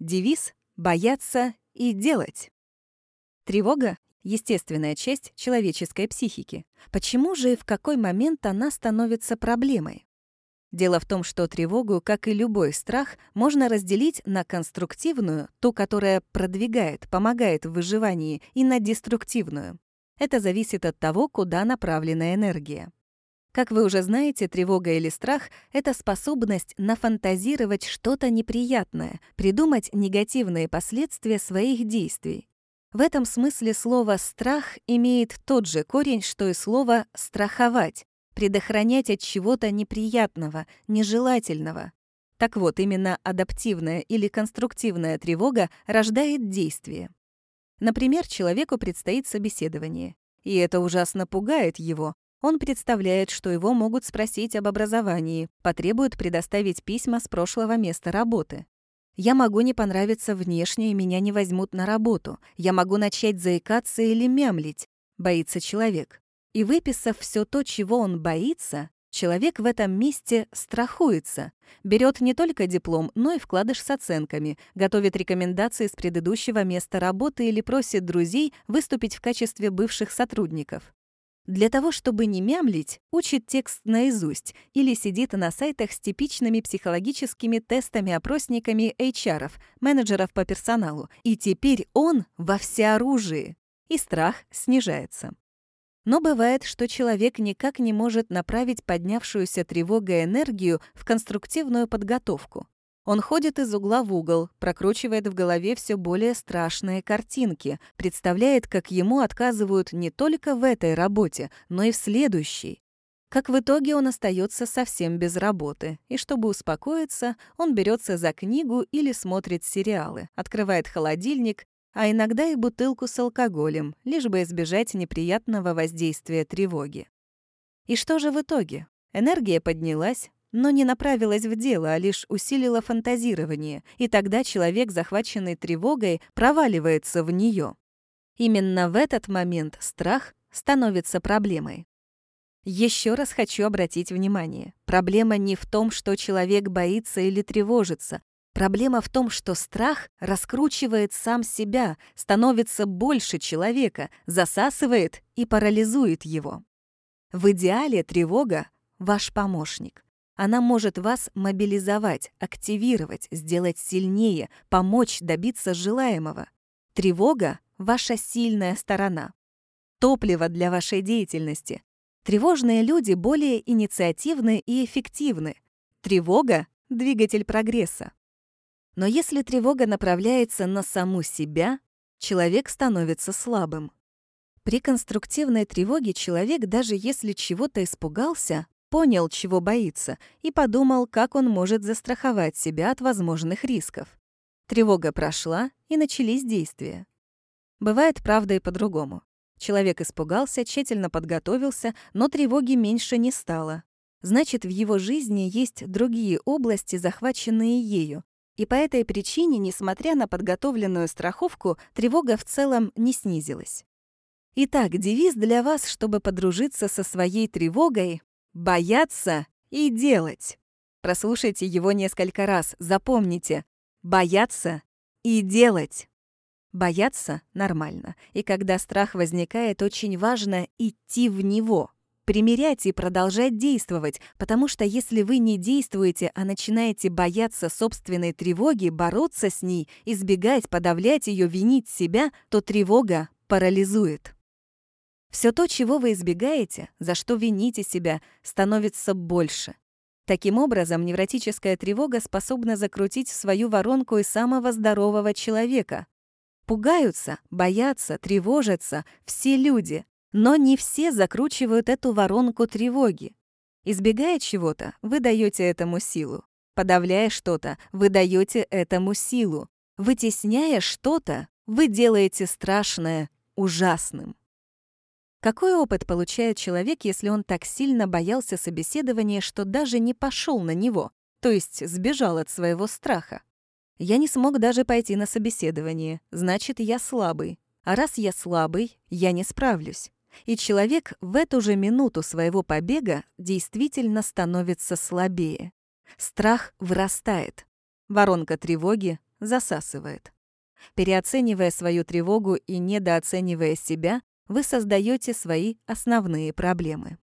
Девиз «Бояться и делать». Тревога — естественная часть человеческой психики. Почему же и в какой момент она становится проблемой? Дело в том, что тревогу, как и любой страх, можно разделить на конструктивную, ту, которая продвигает, помогает в выживании, и на деструктивную. Это зависит от того, куда направлена энергия. Как вы уже знаете, тревога или страх — это способность нафантазировать что-то неприятное, придумать негативные последствия своих действий. В этом смысле слово «страх» имеет тот же корень, что и слово «страховать», предохранять от чего-то неприятного, нежелательного. Так вот, именно адаптивная или конструктивная тревога рождает действие. Например, человеку предстоит собеседование, и это ужасно пугает его. Он представляет, что его могут спросить об образовании, потребуют предоставить письма с прошлого места работы. Я могу не понравиться внешне, и меня не возьмут на работу. Я могу начать заикаться или мямлить, боится человек. И выписав все то, чего он боится, человек в этом месте страхуется, берет не только диплом, но и вкладыш с оценками, готовит рекомендации с предыдущего места работы или просит друзей выступить в качестве бывших сотрудников. Для того, чтобы не мямлить, учит текст наизусть или сидит на сайтах с типичными психологическими тестами-опросниками HR, менеджеров по персоналу, и теперь он во всеоружии, и страх снижается. Но бывает, что человек никак не может направить поднявшуюся тревогой энергию в конструктивную подготовку. Он ходит из угла в угол, прокручивает в голове все более страшные картинки, представляет, как ему отказывают не только в этой работе, но и в следующей. Как в итоге он остается совсем без работы, и чтобы успокоиться, он берется за книгу или смотрит сериалы, открывает холодильник а иногда и бутылку с алкоголем, лишь бы избежать неприятного воздействия тревоги. И что же в итоге? Энергия поднялась, но не направилась в дело, а лишь усилила фантазирование, и тогда человек, захваченный тревогой, проваливается в нее. Именно в этот момент страх становится проблемой. Еще раз хочу обратить внимание. Проблема не в том, что человек боится или тревожится, Проблема в том, что страх раскручивает сам себя, становится больше человека, засасывает и парализует его. В идеале тревога — ваш помощник. Она может вас мобилизовать, активировать, сделать сильнее, помочь добиться желаемого. Тревога — ваша сильная сторона. Топливо для вашей деятельности. Тревожные люди более инициативны и эффективны. Тревога — двигатель прогресса. Но если тревога направляется на саму себя, человек становится слабым. При конструктивной тревоге человек, даже если чего-то испугался, понял, чего боится, и подумал, как он может застраховать себя от возможных рисков. Тревога прошла, и начались действия. Бывает, правда, и по-другому. Человек испугался, тщательно подготовился, но тревоги меньше не стало. Значит, в его жизни есть другие области, захваченные ею, и по этой причине, несмотря на подготовленную страховку, тревога в целом не снизилась. Итак, девиз для вас, чтобы подружиться со своей тревогой — бояться и делать. Прослушайте его несколько раз, запомните. Бояться и делать. Бояться — нормально. И когда страх возникает, очень важно идти в него — примерять и продолжать действовать, потому что если вы не действуете, а начинаете бояться собственной тревоги, бороться с ней, избегать, подавлять ее, винить себя, то тревога парализует. Все то, чего вы избегаете, за что вините себя, становится больше. Таким образом, невротическая тревога способна закрутить в свою воронку и самого здорового человека. Пугаются, боятся, тревожатся все люди, но не все закручивают эту воронку тревоги. Избегая чего-то, вы даете этому силу. Подавляя что-то, вы даете этому силу. Вытесняя что-то, вы делаете страшное ужасным. Какой опыт получает человек, если он так сильно боялся собеседования, что даже не пошел на него, то есть сбежал от своего страха? Я не смог даже пойти на собеседование, значит, я слабый. А раз я слабый, я не справлюсь. И человек в эту же минуту своего побега действительно становится слабее. Страх вырастает. Воронка тревоги засасывает. Переоценивая свою тревогу и недооценивая себя, вы создаете свои основные проблемы.